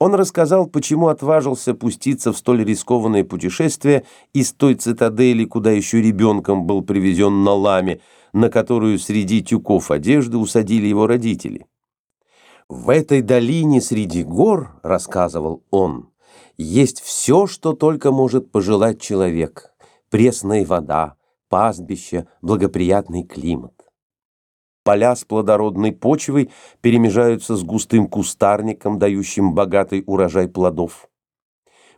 Он рассказал, почему отважился пуститься в столь рискованное путешествие из той цитадели, куда еще ребенком был привезен на ламе, на которую среди тюков одежды усадили его родители. «В этой долине среди гор, — рассказывал он, — есть все, что только может пожелать человек. Пресная вода, пастбище, благоприятный климат. Поля с плодородной почвой перемежаются с густым кустарником, дающим богатый урожай плодов.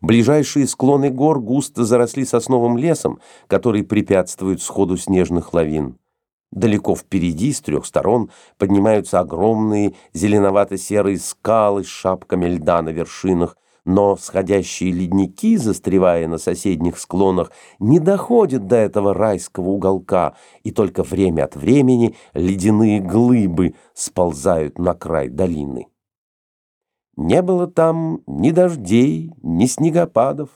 Ближайшие склоны гор густо заросли сосновым лесом, который препятствует сходу снежных лавин. Далеко впереди, с трех сторон, поднимаются огромные зеленовато-серые скалы с шапками льда на вершинах, но сходящие ледники, застревая на соседних склонах, не доходят до этого райского уголка, и только время от времени ледяные глыбы сползают на край долины. Не было там ни дождей, ни снегопадов,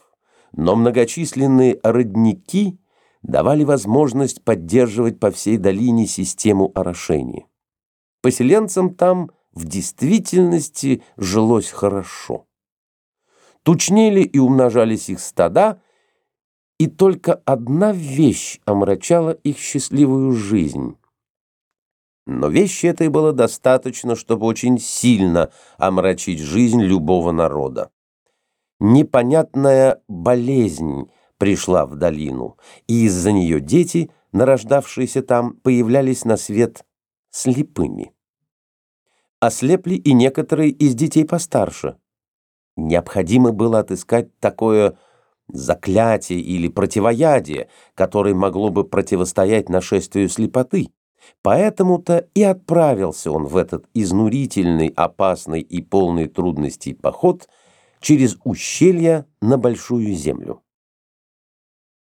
но многочисленные родники давали возможность поддерживать по всей долине систему орошения. Поселенцам там в действительности жилось хорошо тучнели и умножались их стада, и только одна вещь омрачала их счастливую жизнь. Но вещи этой было достаточно, чтобы очень сильно омрачить жизнь любого народа. Непонятная болезнь пришла в долину, и из-за нее дети, нарождавшиеся там, появлялись на свет слепыми. Ослепли и некоторые из детей постарше – Необходимо было отыскать такое заклятие или противоядие, которое могло бы противостоять нашествию слепоты. Поэтому-то и отправился он в этот изнурительный, опасный и полный трудностей поход через ущелья на Большую Землю.